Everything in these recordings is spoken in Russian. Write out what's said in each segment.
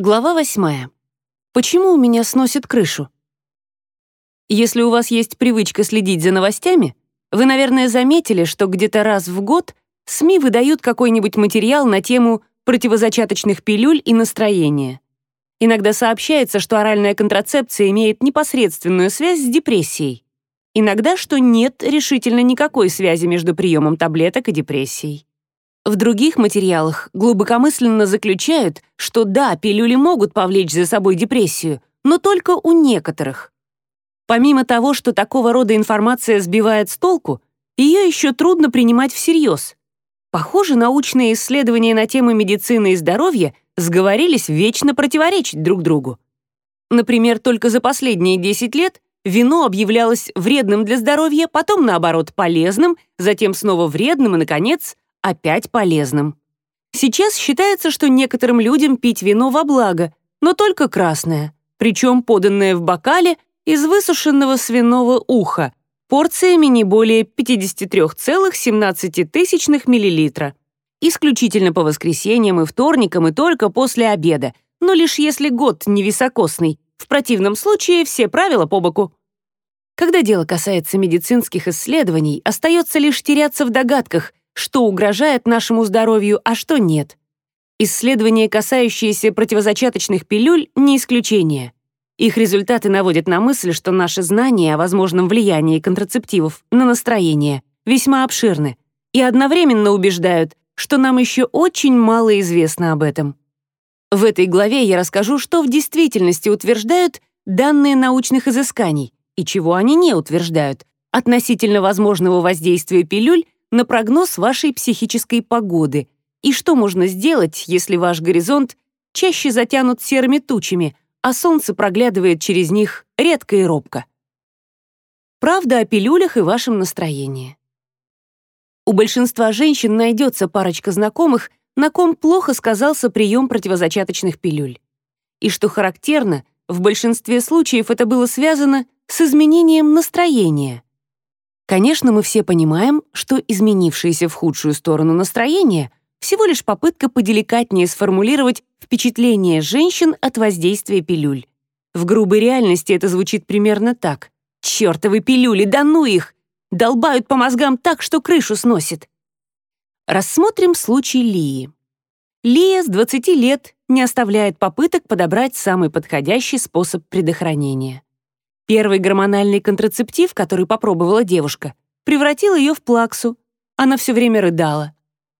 Глава восьмая. Почему у меня сносит крышу? Если у вас есть привычка следить за новостями, вы, наверное, заметили, что где-то раз в год СМИ выдают какой-нибудь материал на тему противозачаточных пилюль и настроения. Иногда сообщается, что оральная контрацепция имеет непосредственную связь с депрессией. Иногда, что нет решительно никакой связи между приемом таблеток и депрессией. В других материалах глубокомысленно заключают, что да, пилюли могут повлечь за собой депрессию, но только у некоторых. Помимо того, что такого рода информация сбивает с толку, ее еще трудно принимать всерьез. Похоже, научные исследования на тему медицины и здоровья сговорились вечно противоречить друг другу. Например, только за последние 10 лет вино объявлялось вредным для здоровья, потом, наоборот, полезным, затем снова вредным и, наконец, опять полезным. Сейчас считается, что некоторым людям пить вино во благо, но только красное, причем поданное в бокале из высушенного свиного уха, порциями не более 53,17 мл. Исключительно по воскресеньям и вторникам и только после обеда, но лишь если год невисокосный, в противном случае все правила по боку. Когда дело касается медицинских исследований, остается лишь теряться в догадках, что угрожает нашему здоровью, а что нет. Исследования, касающиеся противозачаточных пилюль, не исключение. Их результаты наводят на мысль, что наши знания о возможном влиянии контрацептивов на настроение весьма обширны и одновременно убеждают, что нам еще очень мало известно об этом. В этой главе я расскажу, что в действительности утверждают данные научных изысканий и чего они не утверждают относительно возможного воздействия пилюль на прогноз вашей психической погоды и что можно сделать, если ваш горизонт чаще затянут серыми тучами, а солнце проглядывает через них редко и робко. Правда о пилюлях и вашем настроении. У большинства женщин найдется парочка знакомых, на ком плохо сказался прием противозачаточных пилюль. И что характерно, в большинстве случаев это было связано с изменением настроения — Конечно, мы все понимаем, что изменившееся в худшую сторону настроение всего лишь попытка поделикатнее сформулировать впечатление женщин от воздействия пилюль. В грубой реальности это звучит примерно так. «Чёртовы пилюли, да ну их! Долбают по мозгам так, что крышу сносит!» Рассмотрим случай Лии. Лия с 20 лет не оставляет попыток подобрать самый подходящий способ предохранения. Первый гормональный контрацептив, который попробовала девушка, превратил ее в плаксу. Она все время рыдала.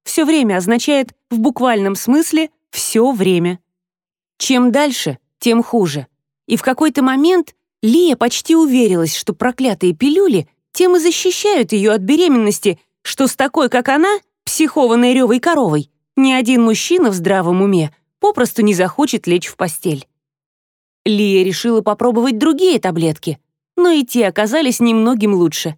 Все время означает в буквальном смысле все время. Чем дальше, тем хуже. И в какой-то момент Лия почти уверилась, что проклятые пилюли тем и защищают ее от беременности, что с такой, как она, психованной ревой коровой, ни один мужчина в здравом уме попросту не захочет лечь в постель. Лия решила попробовать другие таблетки, но и те оказались немногим лучше.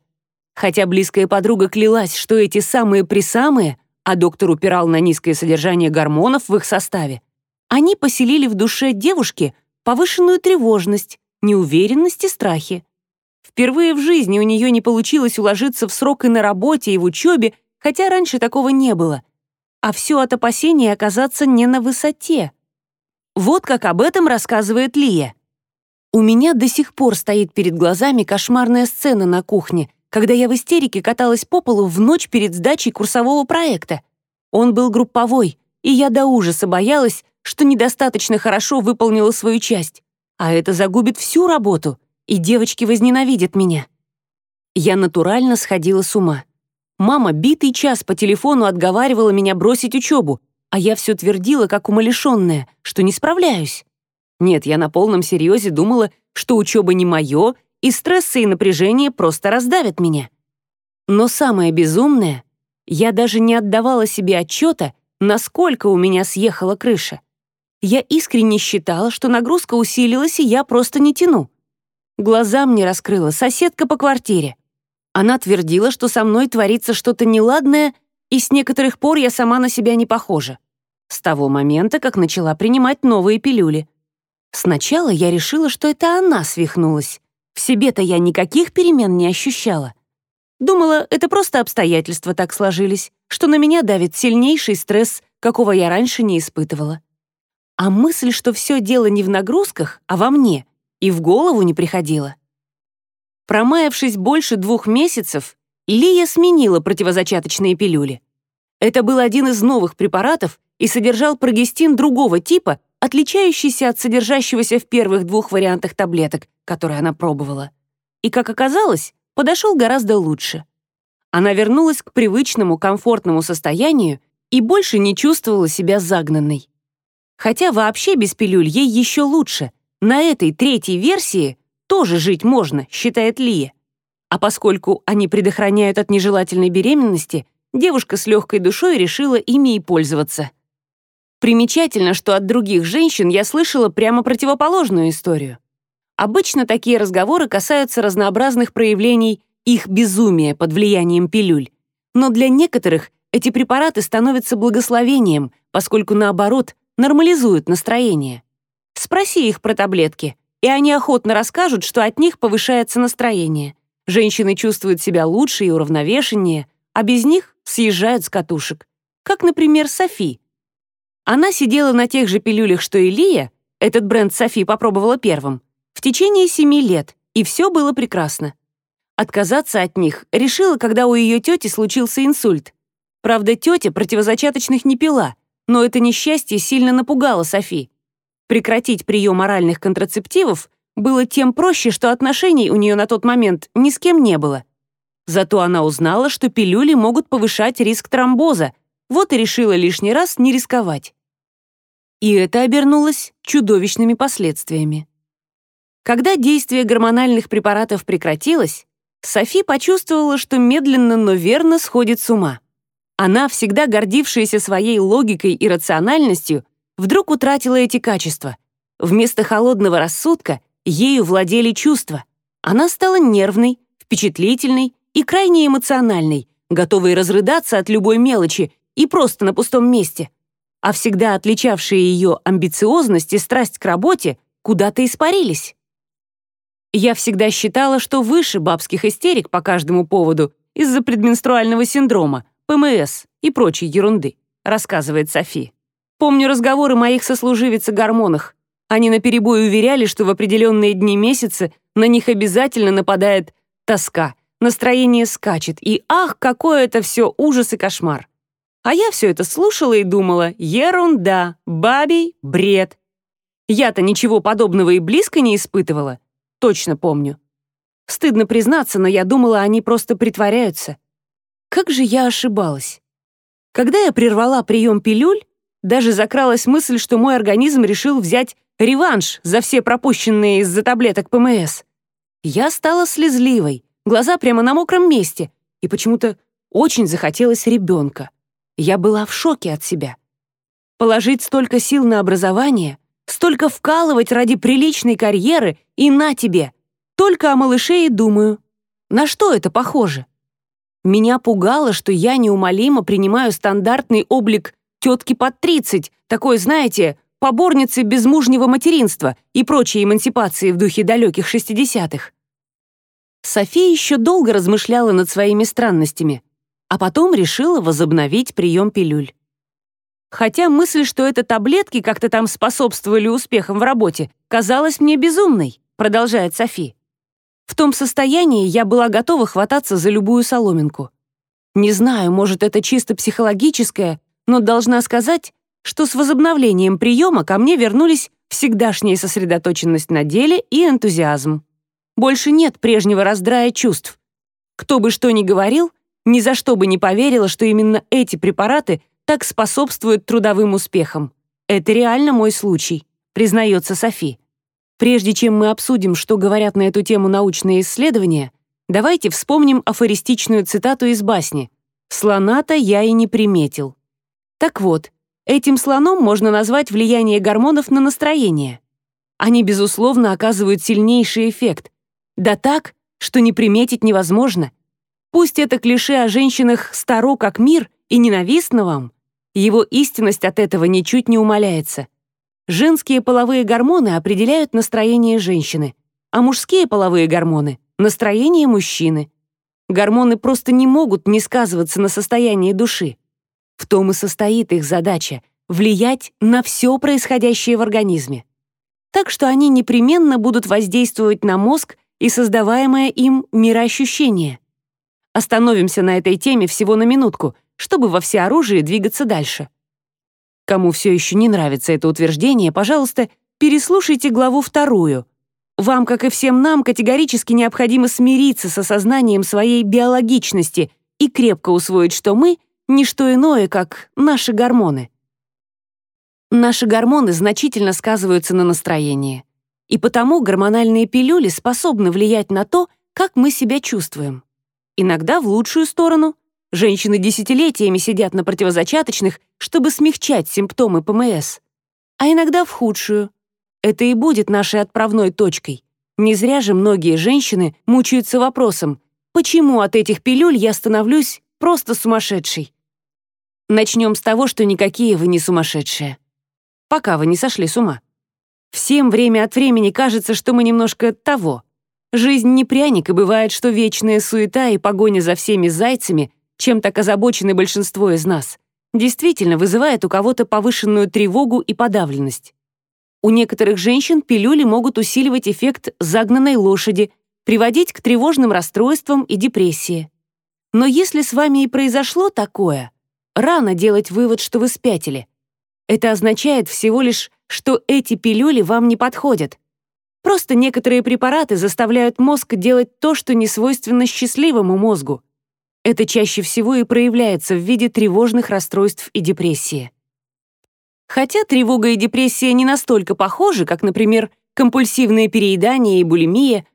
Хотя близкая подруга клялась, что эти самые-присамые, а доктор упирал на низкое содержание гормонов в их составе, они поселили в душе девушки повышенную тревожность, неуверенность и страхи. Впервые в жизни у нее не получилось уложиться в срок и на работе, и в учебе, хотя раньше такого не было. А все от опасения оказаться не на высоте. Вот как об этом рассказывает Лия. У меня до сих пор стоит перед глазами кошмарная сцена на кухне, когда я в истерике каталась по полу в ночь перед сдачей курсового проекта. Он был групповой, и я до ужаса боялась, что недостаточно хорошо выполнила свою часть. А это загубит всю работу, и девочки возненавидят меня. Я натурально сходила с ума. Мама битый час по телефону отговаривала меня бросить учебу, а я все твердила, как умалишенная, что не справляюсь. Нет, я на полном серьезе думала, что учеба не мое, и стрессы и напряжение просто раздавят меня. Но самое безумное, я даже не отдавала себе отчета, насколько у меня съехала крыша. Я искренне считала, что нагрузка усилилась, и я просто не тяну. Глаза мне раскрыла соседка по квартире. Она твердила, что со мной творится что-то неладное, и с некоторых пор я сама на себя не похожа. С того момента, как начала принимать новые пилюли. Сначала я решила, что это она свихнулась. В себе-то я никаких перемен не ощущала. Думала, это просто обстоятельства так сложились, что на меня давит сильнейший стресс, какого я раньше не испытывала. А мысль, что все дело не в нагрузках, а во мне, и в голову не приходила. Промаявшись больше двух месяцев, Лия сменила противозачаточные пилюли. Это был один из новых препаратов и содержал прогестин другого типа, отличающийся от содержащегося в первых двух вариантах таблеток, которые она пробовала. И, как оказалось, подошел гораздо лучше. Она вернулась к привычному комфортному состоянию и больше не чувствовала себя загнанной. Хотя вообще без пилюль ей еще лучше. На этой третьей версии тоже жить можно, считает Лия. А поскольку они предохраняют от нежелательной беременности, девушка с легкой душой решила ими и пользоваться. Примечательно, что от других женщин я слышала прямо противоположную историю. Обычно такие разговоры касаются разнообразных проявлений их безумия под влиянием пилюль. Но для некоторых эти препараты становятся благословением, поскольку, наоборот, нормализуют настроение. Спроси их про таблетки, и они охотно расскажут, что от них повышается настроение. Женщины чувствуют себя лучше и уравновешеннее, а без них съезжают с катушек. Как, например, Софи. Она сидела на тех же пилюлях, что и Лия, этот бренд Софи попробовала первым, в течение семи лет, и все было прекрасно. Отказаться от них решила, когда у ее тети случился инсульт. Правда, тетя противозачаточных не пила, но это несчастье сильно напугало Софи. Прекратить прием оральных контрацептивов было тем проще, что отношений у нее на тот момент ни с кем не было. Зато она узнала, что пилюли могут повышать риск тромбоза, вот и решила лишний раз не рисковать. И это обернулось чудовищными последствиями. Когда действие гормональных препаратов прекратилось, Софи почувствовала, что медленно, но верно сходит с ума. Она, всегда гордившаяся своей логикой и рациональностью, вдруг утратила эти качества. Вместо холодного рассудка ею владели чувства. Она стала нервной, впечатлительной и крайне эмоциональной, готовой разрыдаться от любой мелочи и просто на пустом месте. А всегда отличавшие ее амбициозность и страсть к работе куда-то испарились. Я всегда считала, что выше бабских истерик по каждому поводу из-за предменструального синдрома, ПМС и прочей ерунды, рассказывает Софи. Помню разговоры моих сослуживиц о гормонах. Они наперебой уверяли, что в определенные дни месяца на них обязательно нападает тоска, настроение скачет, и ах, какой это все ужас и кошмар. А я все это слушала и думала, ерунда, бабий бред. Я-то ничего подобного и близко не испытывала. Точно помню. Стыдно признаться, но я думала, они просто притворяются. Как же я ошибалась. Когда я прервала прием пилюль, даже закралась мысль, что мой организм решил взять реванш за все пропущенные из-за таблеток ПМС. Я стала слезливой, глаза прямо на мокром месте, и почему-то очень захотелось ребенка. Я была в шоке от себя. Положить столько сил на образование, Столько вкалывать ради приличной карьеры, и на тебе. Только о малыше и думаю. На что это похоже? Меня пугало, что я неумолимо принимаю стандартный облик тетки под 30, такой, знаете, поборницы безмужнего материнства и прочей эмансипации в духе далеких 60-х. София еще долго размышляла над своими странностями, а потом решила возобновить прием пилюль. Хотя мысль, что это таблетки как-то там способствовали успехам в работе, казалась мне безумной, продолжает Софи. В том состоянии я была готова хвататься за любую соломинку. Не знаю, может, это чисто психологическое, но должна сказать, что с возобновлением приема ко мне вернулись всегдашняя сосредоточенность на деле и энтузиазм. Больше нет прежнего раздрая чувств. Кто бы что ни говорил, ни за что бы не поверила, что именно эти препараты так способствует трудовым успехам. Это реально мой случай, признается Софи. Прежде чем мы обсудим, что говорят на эту тему научные исследования, давайте вспомним афористичную цитату из басни «Слона-то я и не приметил». Так вот, этим слоном можно назвать влияние гормонов на настроение. Они, безусловно, оказывают сильнейший эффект. Да так, что не приметить невозможно. Пусть это клише о женщинах старо как мир и ненавистно вам, его истинность от этого ничуть не умаляется. Женские половые гормоны определяют настроение женщины, а мужские половые гормоны — настроение мужчины. Гормоны просто не могут не сказываться на состоянии души. В том и состоит их задача — влиять на все происходящее в организме. Так что они непременно будут воздействовать на мозг и создаваемое им мироощущение. Остановимся на этой теме всего на минутку, чтобы во всеоружии двигаться дальше. Кому все еще не нравится это утверждение, пожалуйста, переслушайте главу вторую. Вам, как и всем нам, категорически необходимо смириться с осознанием своей биологичности и крепко усвоить, что мы — не что иное, как наши гормоны. Наши гормоны значительно сказываются на настроении. И потому гормональные пилюли способны влиять на то, как мы себя чувствуем. Иногда в лучшую сторону. Женщины десятилетиями сидят на противозачаточных, чтобы смягчать симптомы ПМС. А иногда в худшую. Это и будет нашей отправной точкой. Не зря же многие женщины мучаются вопросом, почему от этих пилюль я становлюсь просто сумасшедшей. Начнем с того, что никакие вы не сумасшедшие пока вы не сошли с ума. Всем время от времени кажется, что мы немножко того. Жизнь не пряник, и бывает, что вечная суета и погоня за всеми зайцами, чем так озабочены большинство из нас, действительно вызывает у кого-то повышенную тревогу и подавленность. У некоторых женщин пилюли могут усиливать эффект загнанной лошади, приводить к тревожным расстройствам и депрессии. Но если с вами и произошло такое, рано делать вывод, что вы спятили. Это означает всего лишь, что эти пилюли вам не подходят. Просто некоторые препараты заставляют мозг делать то, что не свойственно счастливому мозгу. Это чаще всего и проявляется в виде тревожных расстройств и депрессии. Хотя тревога и депрессия не настолько похожи, как, например, компульсивное переедание и булимия,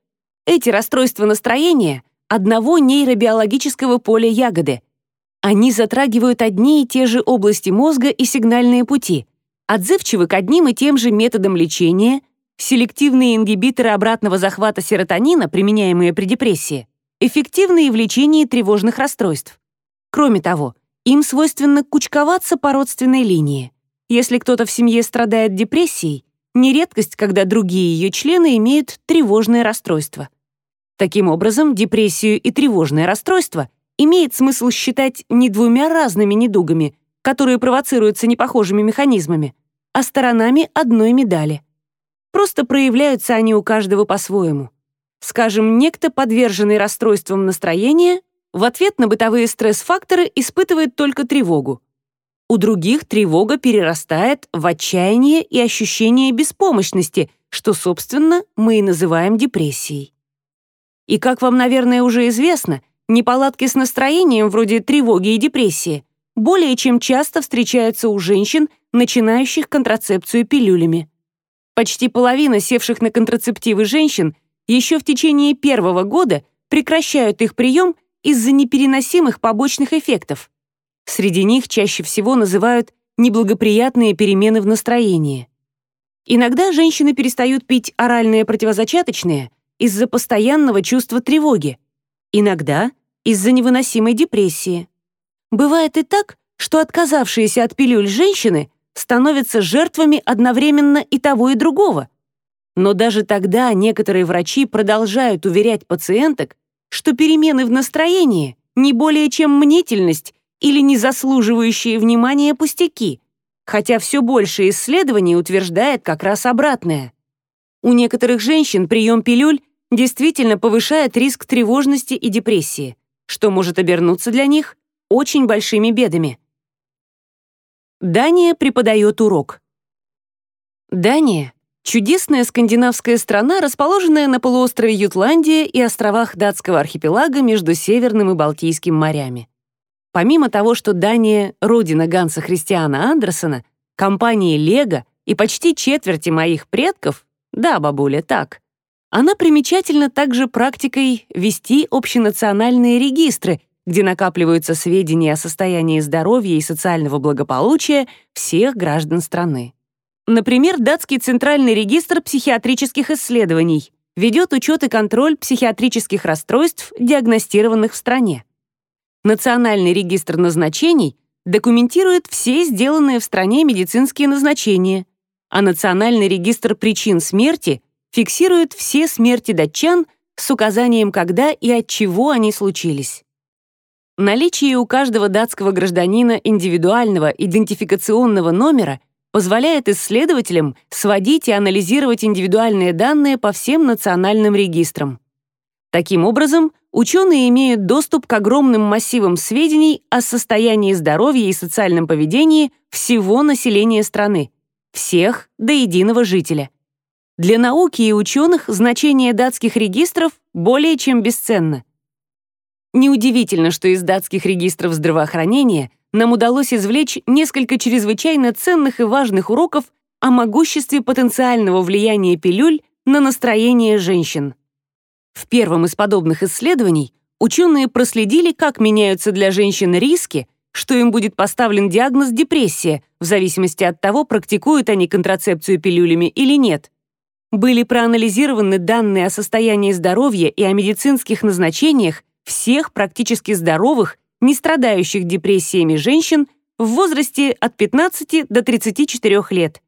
эти расстройства настроения — одного нейробиологического поля ягоды, они затрагивают одни и те же области мозга и сигнальные пути, отзывчивы к одним и тем же методам лечения, селективные ингибиторы обратного захвата серотонина, применяемые при депрессии, эффективны и в лечении тревожных расстройств. Кроме того, им свойственно кучковаться по родственной линии. Если кто-то в семье страдает депрессией, не редкость, когда другие ее члены имеют тревожное расстройство. Таким образом, депрессию и тревожное расстройство имеет смысл считать не двумя разными недугами, которые провоцируются непохожими механизмами, а сторонами одной медали. Просто проявляются они у каждого по-своему. Скажем, некто, подверженный расстройствам настроения, в ответ на бытовые стресс-факторы испытывает только тревогу. У других тревога перерастает в отчаяние и ощущение беспомощности, что, собственно, мы и называем депрессией. И как вам, наверное, уже известно, Неполадки с настроением, вроде тревоги и депрессии, более чем часто встречаются у женщин, начинающих контрацепцию пилюлями. Почти половина севших на контрацептивы женщин еще в течение первого года прекращают их прием из-за непереносимых побочных эффектов. Среди них чаще всего называют неблагоприятные перемены в настроении. Иногда женщины перестают пить оральные противозачаточные из-за постоянного чувства тревоги, Иногда из-за невыносимой депрессии. Бывает и так, что отказавшиеся от пилюль женщины становятся жертвами одновременно и того, и другого. Но даже тогда некоторые врачи продолжают уверять пациенток, что перемены в настроении не более чем мнительность или незаслуживающие внимания пустяки, хотя все больше исследований утверждает как раз обратное. У некоторых женщин прием пилюль действительно повышает риск тревожности и депрессии, что может обернуться для них очень большими бедами. Дания преподает урок. Дания — чудесная скандинавская страна, расположенная на полуострове Ютландия и островах датского архипелага между Северным и Балтийским морями. Помимо того, что Дания — родина Ганса Христиана Андерсона, компании «Лего» и почти четверти моих предков, да, бабуля, так, она примечательна также практикой вести общенациональные регистры, где накапливаются сведения о состоянии здоровья и социального благополучия всех граждан страны. Например, датский Центральный регистр психиатрических исследований ведет учет и контроль психиатрических расстройств, диагностированных в стране. Национальный регистр назначений документирует все сделанные в стране медицинские назначения, а Национальный регистр причин смерти фиксирует все смерти датчан с указанием, когда и от чего они случились. Наличие у каждого датского гражданина индивидуального идентификационного номера позволяет исследователям сводить и анализировать индивидуальные данные по всем национальным регистрам. Таким образом, ученые имеют доступ к огромным массивам сведений о состоянии здоровья и социальном поведении всего населения страны, всех до единого жителя. Для науки и ученых значение датских регистров более чем бесценно. Неудивительно, что из датских регистров здравоохранения нам удалось извлечь несколько чрезвычайно ценных и важных уроков о могуществе потенциального влияния пилюль на настроение женщин. В первом из подобных исследований ученые проследили, как меняются для женщин риски, что им будет поставлен диагноз депрессия, в зависимости от того, практикуют они контрацепцию пилюлями или нет. Были проанализированы данные о состоянии здоровья и о медицинских назначениях всех практически здоровых, не страдающих депрессиями женщин в возрасте от 15 до 34 лет.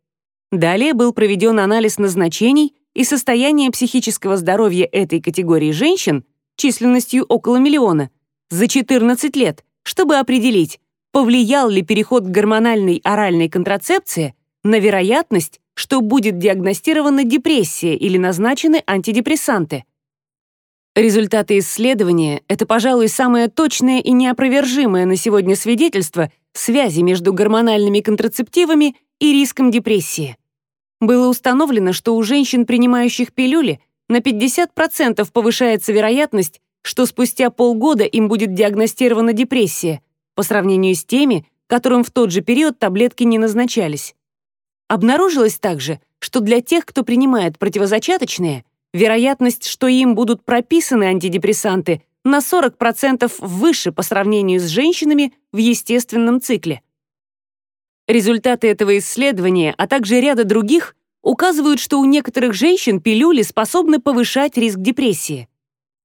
Далее был проведен анализ назначений и состояния психического здоровья этой категории женщин численностью около миллиона за 14 лет, чтобы определить, повлиял ли переход к гормональной оральной контрацепции на вероятность, что будет диагностирована депрессия или назначены антидепрессанты. Результаты исследования — это, пожалуй, самое точное и неопровержимое на сегодня свидетельство связи между гормональными контрацептивами и риском депрессии. Было установлено, что у женщин, принимающих пилюли, на 50% повышается вероятность, что спустя полгода им будет диагностирована депрессия, по сравнению с теми, которым в тот же период таблетки не назначались. Обнаружилось также, что для тех, кто принимает противозачаточные, вероятность, что им будут прописаны антидепрессанты, на 40% выше по сравнению с женщинами в естественном цикле. Результаты этого исследования, а также ряда других, указывают, что у некоторых женщин пилюли способны повышать риск депрессии.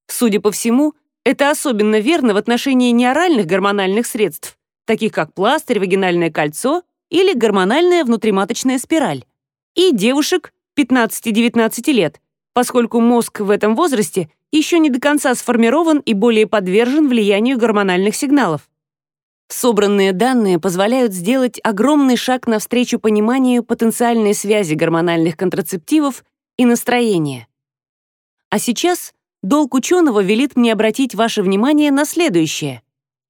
Судя по всему, это особенно верно в отношении неоральных гормональных средств, таких как пластырь, вагинальное кольцо или гормональная внутриматочная спираль, и девушек 15-19 лет, поскольку мозг в этом возрасте еще не до конца сформирован и более подвержен влиянию гормональных сигналов. Собранные данные позволяют сделать огромный шаг навстречу пониманию потенциальной связи гормональных контрацептивов и настроения. А сейчас долг ученого велит мне обратить ваше внимание на следующее.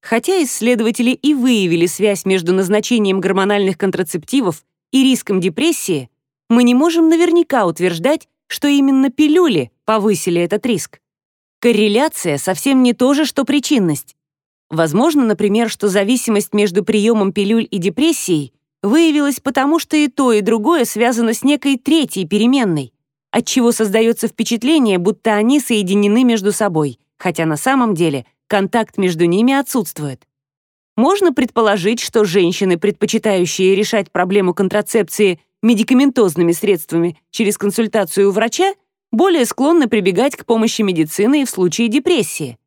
Хотя исследователи и выявили связь между назначением гормональных контрацептивов и риском депрессии, мы не можем наверняка утверждать, что именно пилюли повысили этот риск. Корреляция совсем не то же, что причинность. Возможно, например, что зависимость между приемом пилюль и депрессией выявилась потому, что и то, и другое связано с некой третьей переменной, отчего создается впечатление, будто они соединены между собой, хотя на самом деле контакт между ними отсутствует. Можно предположить, что женщины, предпочитающие решать проблему контрацепции медикаментозными средствами через консультацию у врача, более склонны прибегать к помощи медицины в случае депрессии.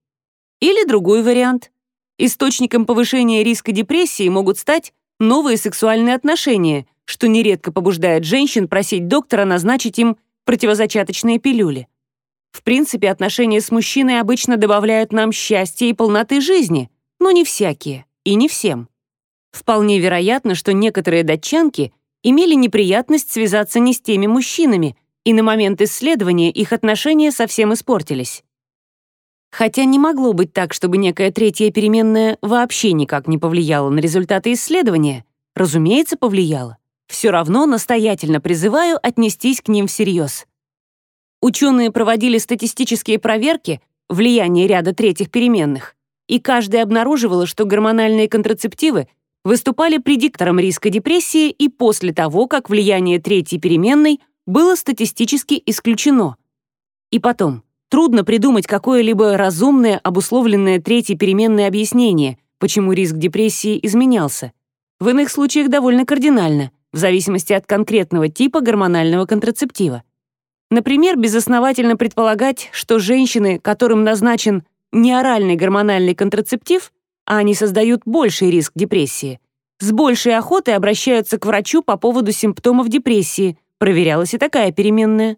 Или другой вариант. Источником повышения риска депрессии могут стать новые сексуальные отношения, что нередко побуждает женщин просить доктора назначить им противозачаточные пилюли. В принципе, отношения с мужчиной обычно добавляют нам счастья и полноты жизни, но не всякие и не всем. Вполне вероятно, что некоторые датчанки имели неприятность связаться не с теми мужчинами, и на момент исследования их отношения совсем испортились. Хотя не могло быть так, чтобы некая третья переменная вообще никак не повлияла на результаты исследования. Разумеется, повлияла. Все равно настоятельно призываю отнестись к ним всерьез. Ученые проводили статистические проверки влияния ряда третьих переменных, и каждая обнаруживала, что гормональные контрацептивы выступали предиктором риска депрессии и после того, как влияние третьей переменной было статистически исключено. И потом, трудно придумать какое-либо разумное, обусловленное третьей переменной объяснение, почему риск депрессии изменялся. В иных случаях довольно кардинально, в зависимости от конкретного типа гормонального контрацептива. Например, безосновательно предполагать, что женщины, которым назначен неоральный гормональный контрацептив, а они создают больший риск депрессии, с большей охотой обращаются к врачу по поводу симптомов депрессии, проверялась и такая переменная.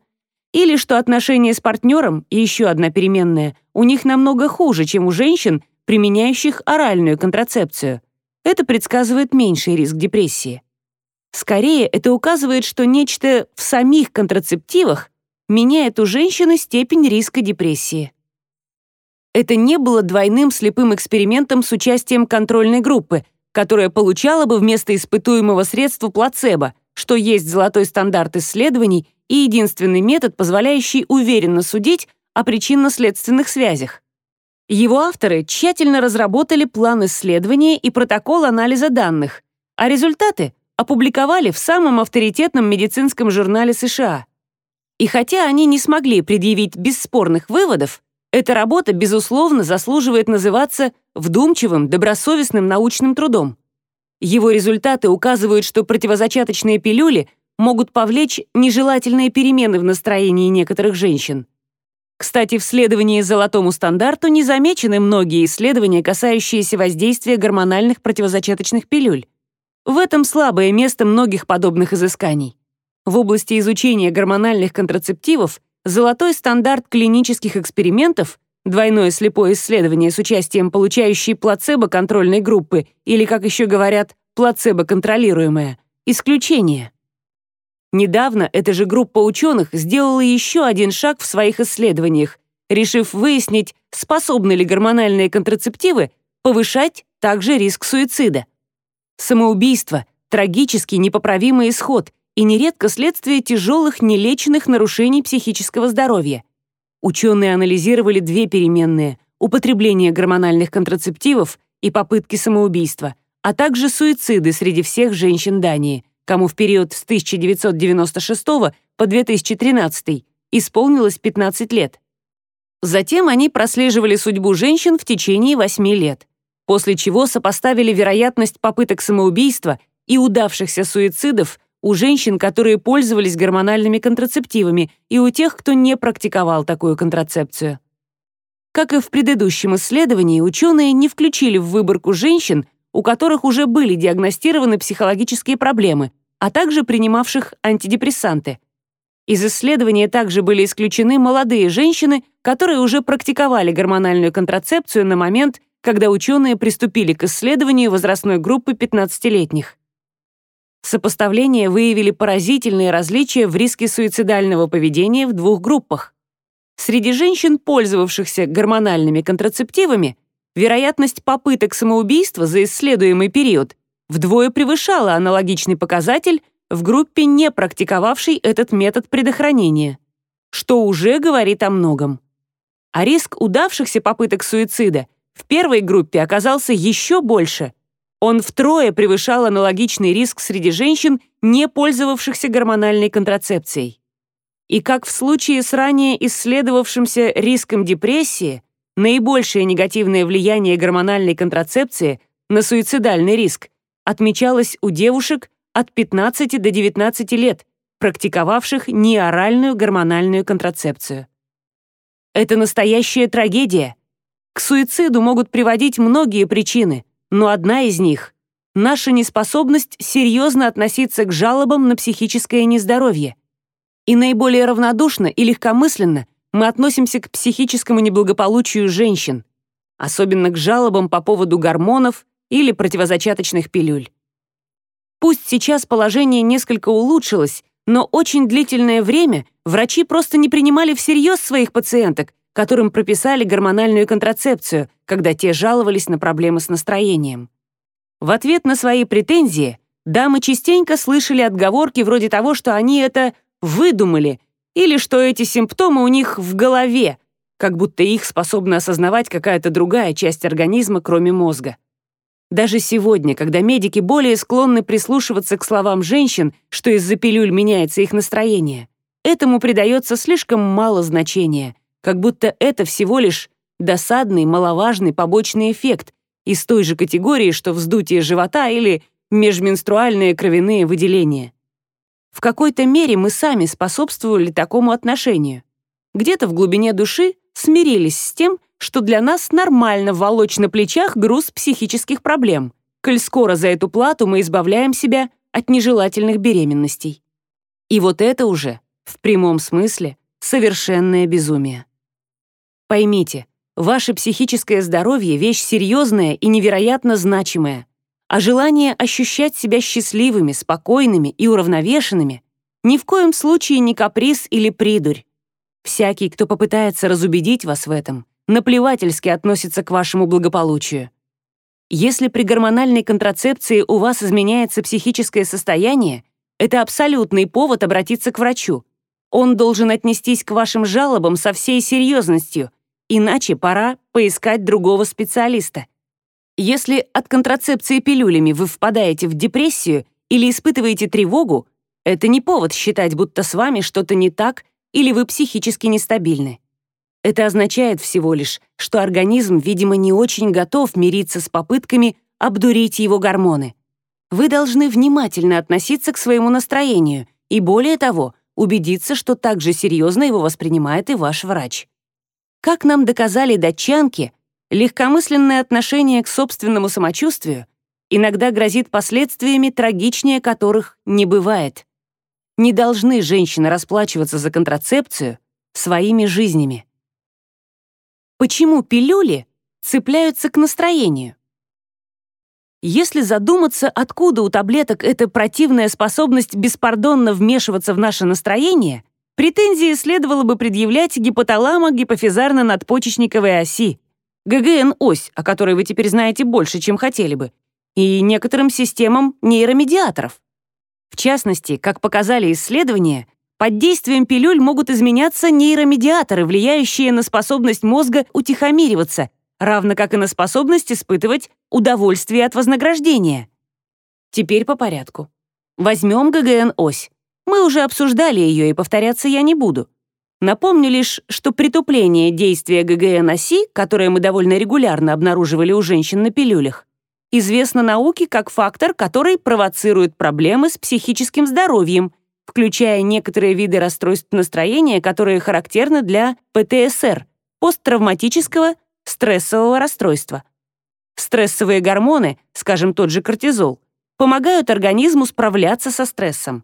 Или что отношения с партнером и еще одна переменная у них намного хуже, чем у женщин, применяющих оральную контрацепцию. Это предсказывает меньший риск депрессии. Скорее, это указывает, что нечто в самих контрацептивах меняет у женщины степень риска депрессии. Это не было двойным слепым экспериментом с участием контрольной группы, которая получала бы вместо испытуемого средства плацебо, что есть золотой стандарт исследований и единственный метод, позволяющий уверенно судить о причинно-следственных связях. Его авторы тщательно разработали план исследования и протокол анализа данных, а результаты опубликовали в самом авторитетном медицинском журнале США. И хотя они не смогли предъявить бесспорных выводов, эта работа, безусловно, заслуживает называться вдумчивым, добросовестным научным трудом. Его результаты указывают, что противозачаточные пилюли могут повлечь нежелательные перемены в настроении некоторых женщин. Кстати, в следовании золотому стандарту не замечены многие исследования, касающиеся воздействия гормональных противозачаточных пилюль. В этом слабое место многих подобных изысканий. В области изучения гормональных контрацептивов золотой стандарт клинических экспериментов, двойное слепое исследование с участием получающей плацебо контрольной группы или, как еще говорят, плацебо-контролируемое, исключение. Недавно эта же группа ученых сделала еще один шаг в своих исследованиях, решив выяснить, способны ли гормональные контрацептивы повышать также риск суицида. Самоубийство — трагический непоправимый исход и нередко следствие тяжелых нелеченных нарушений психического здоровья. Ученые анализировали две переменные — употребление гормональных контрацептивов и попытки самоубийства, а также суициды среди всех женщин Дании — кому в период с 1996 по 2013 исполнилось 15 лет. Затем они прослеживали судьбу женщин в течение 8 лет, после чего сопоставили вероятность попыток самоубийства и удавшихся суицидов у женщин, которые пользовались гормональными контрацептивами, и у тех, кто не практиковал такую контрацепцию. Как и в предыдущем исследовании, ученые не включили в выборку женщин, у которых уже были диагностированы психологические проблемы, а также принимавших антидепрессанты. Из исследования также были исключены молодые женщины, которые уже практиковали гормональную контрацепцию на момент, когда ученые приступили к исследованию возрастной группы 15-летних. Сопоставления выявили поразительные различия в риске суицидального поведения в двух группах. Среди женщин, пользовавшихся гормональными контрацептивами, вероятность попыток самоубийства за исследуемый период вдвое превышала аналогичный показатель в группе, не практиковавшей этот метод предохранения, что уже говорит о многом. А риск удавшихся попыток суицида в первой группе оказался еще больше. Он втрое превышал аналогичный риск среди женщин, не пользовавшихся гормональной контрацепцией. И как в случае с ранее исследовавшимся риском депрессии, наибольшее негативное влияние гормональной контрацепции на суицидальный риск отмечалось у девушек от 15 до 19 лет, практиковавших неоральную гормональную контрацепцию. Это настоящая трагедия. К суициду могут приводить многие причины, но одна из них — наша неспособность серьезно относиться к жалобам на психическое нездоровье. И наиболее равнодушно и легкомысленно мы относимся к психическому неблагополучию женщин, особенно к жалобам по поводу гормонов или противозачаточных пилюль. Пусть сейчас положение несколько улучшилось, но очень длительное время врачи просто не принимали всерьез своих пациенток, которым прописали гормональную контрацепцию, когда те жаловались на проблемы с настроением. В ответ на свои претензии дамы частенько слышали отговорки вроде того, что они это выдумали или что эти симптомы у них в голове, как будто их способна осознавать какая-то другая часть организма, кроме мозга. Даже сегодня, когда медики более склонны прислушиваться к словам женщин, что из-за пилюль меняется их настроение, этому придается слишком мало значения, как будто это всего лишь досадный, маловажный побочный эффект из той же категории, что вздутие живота или межменструальные кровяные выделения. В какой-то мере мы сами способствовали такому отношению. Где-то в глубине души смирились с тем, что для нас нормально волочь на плечах груз психических проблем, коль скоро за эту плату мы избавляем себя от нежелательных беременностей. И вот это уже, в прямом смысле, совершенное безумие. Поймите, Ваше психическое здоровье — вещь серьезная и невероятно значимая, а желание ощущать себя счастливыми, спокойными и уравновешенными ни в коем случае не каприз или придурь. Всякий, кто попытается разубедить вас в этом, наплевательски относится к вашему благополучию. Если при гормональной контрацепции у вас изменяется психическое состояние, это абсолютный повод обратиться к врачу. Он должен отнестись к вашим жалобам со всей серьезностью, иначе пора поискать другого специалиста. Если от контрацепции пилюлями вы впадаете в депрессию или испытываете тревогу, это не повод считать, будто с вами что-то не так или вы психически нестабильны. Это означает всего лишь, что организм, видимо, не очень готов мириться с попытками обдурить его гормоны. Вы должны внимательно относиться к своему настроению и, более того, убедиться, что так же серьезно его воспринимает и ваш врач. Как нам доказали датчанки, легкомысленное отношение к собственному самочувствию иногда грозит последствиями, трагичнее которых не бывает. Не должны женщины расплачиваться за контрацепцию своими жизнями. Почему пилюли цепляются к настроению? Если задуматься, откуда у таблеток эта противная способность беспардонно вмешиваться в наше настроение, претензии следовало бы предъявлять гипоталамо-гипофизарно-надпочечниковой оси, ГГН-ось, о которой вы теперь знаете больше, чем хотели бы, и некоторым системам нейромедиаторов. В частности, как показали исследования, под действием пилюль могут изменяться нейромедиаторы, влияющие на способность мозга утихомириваться, равно как и на способность испытывать удовольствие от вознаграждения. Теперь по порядку. Возьмем ГГН-ось. Мы уже обсуждали ее, и повторяться я не буду. Напомню лишь, что притупление действия ГГН-оси, которое мы довольно регулярно обнаруживали у женщин на пилюлях, известно науке как фактор, который провоцирует проблемы с психическим здоровьем, включая некоторые виды расстройств настроения, которые характерны для ПТСР – посттравматического стрессового расстройства. Стрессовые гормоны, скажем, тот же кортизол, помогают организму справляться со стрессом.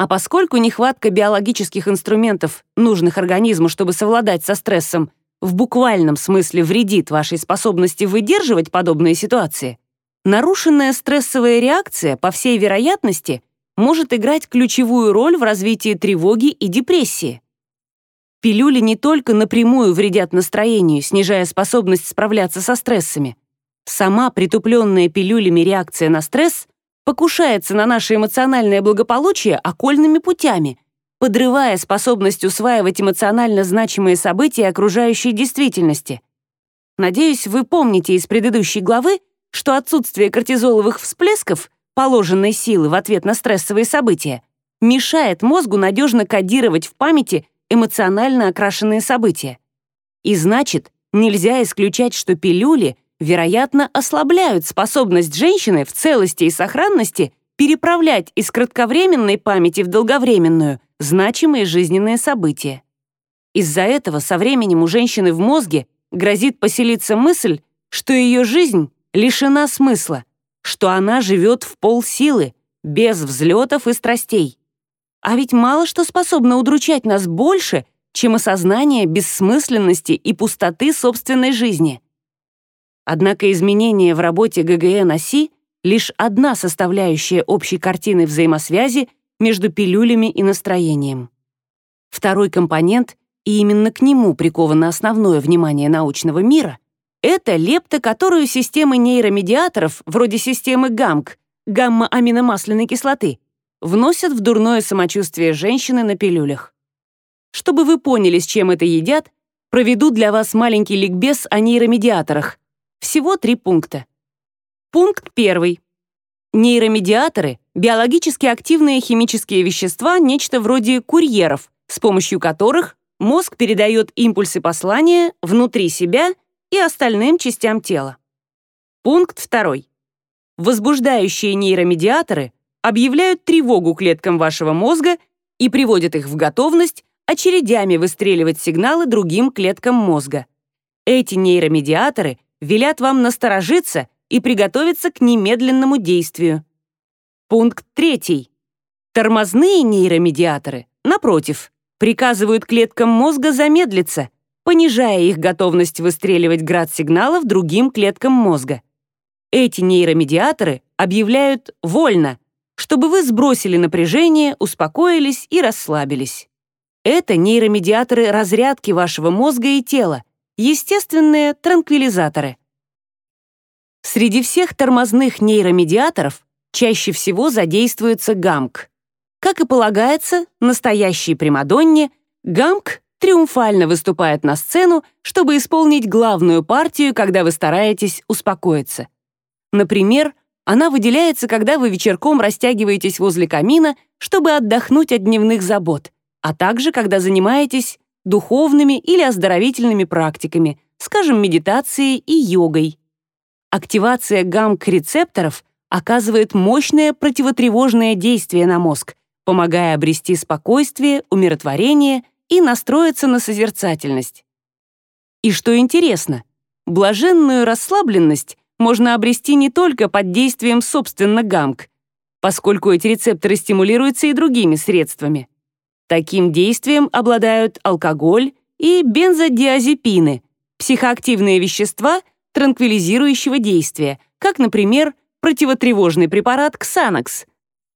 А поскольку нехватка биологических инструментов, нужных организму, чтобы совладать со стрессом, в буквальном смысле вредит вашей способности выдерживать подобные ситуации, нарушенная стрессовая реакция, по всей вероятности, может играть ключевую роль в развитии тревоги и депрессии. Пилюли не только напрямую вредят настроению, снижая способность справляться со стрессами. Сама притупленная пилюлями реакция на стресс покушается на наше эмоциональное благополучие окольными путями, подрывая способность усваивать эмоционально значимые события окружающей действительности. Надеюсь, вы помните из предыдущей главы, что отсутствие кортизоловых всплесков положенной силы в ответ на стрессовые события, мешает мозгу надежно кодировать в памяти эмоционально окрашенные события. И значит, нельзя исключать, что пилюли, вероятно, ослабляют способность женщины в целости и сохранности переправлять из кратковременной памяти в долговременную значимые жизненные события. Из-за этого со временем у женщины в мозге грозит поселиться мысль, что ее жизнь лишена смысла, что она живет в полсилы, без взлетов и страстей. А ведь мало что способно удручать нас больше, чем осознание бессмысленности и пустоты собственной жизни. Однако изменения в работе ГГН-оси — лишь одна составляющая общей картины взаимосвязи между пилюлями и настроением. Второй компонент, и именно к нему приковано основное внимание научного мира — это лепта, которую системы нейромедиаторов, вроде системы ГАМК, гамма-аминомасляной кислоты, вносят в дурное самочувствие женщины на пилюлях. Чтобы вы поняли, с чем это едят, проведу для вас маленький ликбез о нейромедиаторах. Всего три пункта. Пункт первый. Нейромедиаторы — биологически активные химические вещества, нечто вроде курьеров, с помощью которых мозг передает импульсы послания внутри себя и остальным частям тела. Пункт второй. Возбуждающие нейромедиаторы объявляют тревогу клеткам вашего мозга и приводят их в готовность очередями выстреливать сигналы другим клеткам мозга. Эти нейромедиаторы велят вам насторожиться и приготовиться к немедленному действию. Пункт третий. Тормозные нейромедиаторы, напротив, приказывают клеткам мозга замедлиться, понижая их готовность выстреливать град сигналов другим клеткам мозга. Эти нейромедиаторы объявляют «вольно», чтобы вы сбросили напряжение, успокоились и расслабились. Это нейромедиаторы разрядки вашего мозга и тела, естественные транквилизаторы. Среди всех тормозных нейромедиаторов чаще всего задействуется ГАМК. Как и полагается, настоящей Примадонне, ГАМК триумфально выступает на сцену, чтобы исполнить главную партию, когда вы стараетесь успокоиться. Например, она выделяется, когда вы вечерком растягиваетесь возле камина, чтобы отдохнуть от дневных забот, а также когда занимаетесь духовными или оздоровительными практиками, скажем, медитацией и йогой. Активация гамк-рецепторов оказывает мощное противотревожное действие на мозг, помогая обрести спокойствие, умиротворение и настроиться на созерцательность. И что интересно, блаженную расслабленность можно обрести не только под действием собственно гамк, поскольку эти рецепторы стимулируются и другими средствами. Таким действием обладают алкоголь и бензодиазепины, психоактивные вещества транквилизирующего действия, как, например, противотревожный препарат Xanax.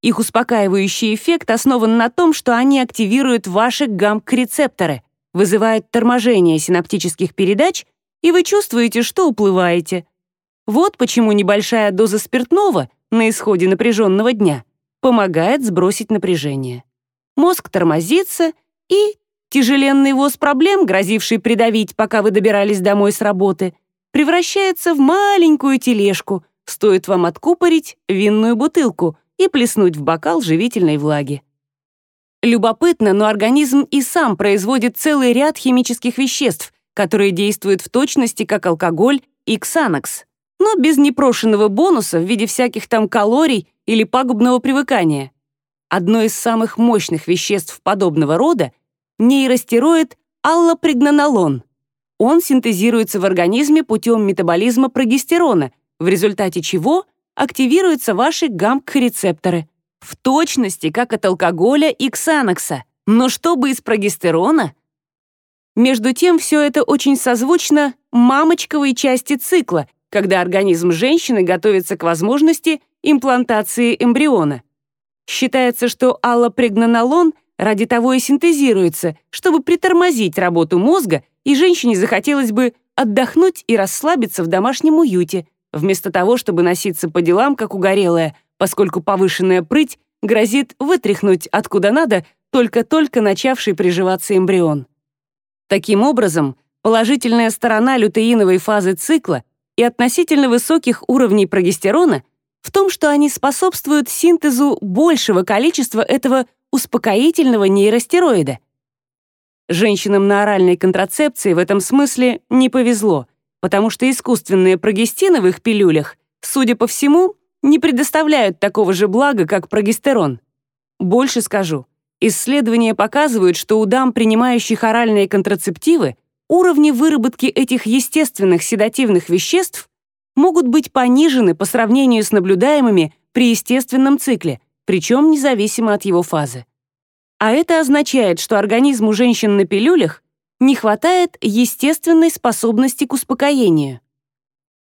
Их успокаивающий эффект основан на том, что они активируют ваши гамк-рецепторы, вызывают торможение синаптических передач, и вы чувствуете, что уплываете. Вот почему небольшая доза спиртного на исходе напряженного дня помогает сбросить напряжение мозг тормозится, и тяжеленный воз проблем, грозивший придавить, пока вы добирались домой с работы, превращается в маленькую тележку, стоит вам откупорить винную бутылку и плеснуть в бокал живительной влаги. Любопытно, но организм и сам производит целый ряд химических веществ, которые действуют в точности как алкоголь и ксанокс, но без непрошенного бонуса в виде всяких там калорий или пагубного привыкания. Одно из самых мощных веществ подобного рода — нейростероид аллопригнанолон. Он синтезируется в организме путем метаболизма прогестерона, в результате чего активируются ваши гамк-рецепторы. В точности, как от алкоголя и ксанокса. Но чтобы из прогестерона? Между тем, все это очень созвучно мамочковой части цикла, когда организм женщины готовится к возможности имплантации эмбриона. Считается, что аллопрегнанолон ради того и синтезируется, чтобы притормозить работу мозга, и женщине захотелось бы отдохнуть и расслабиться в домашнем уюте, вместо того, чтобы носиться по делам, как угорелая, поскольку повышенная прыть грозит вытряхнуть откуда надо только-только начавший приживаться эмбрион. Таким образом, положительная сторона лютеиновой фазы цикла и относительно высоких уровней прогестерона — в том, что они способствуют синтезу большего количества этого успокоительного нейростероида. Женщинам на оральной контрацепции в этом смысле не повезло, потому что искусственные прогестины в их пилюлях, судя по всему, не предоставляют такого же блага, как прогестерон. Больше скажу. Исследования показывают, что у дам, принимающих оральные контрацептивы, уровни выработки этих естественных седативных веществ могут быть понижены по сравнению с наблюдаемыми при естественном цикле, причем независимо от его фазы. А это означает, что организму женщин на пилюлях не хватает естественной способности к успокоению.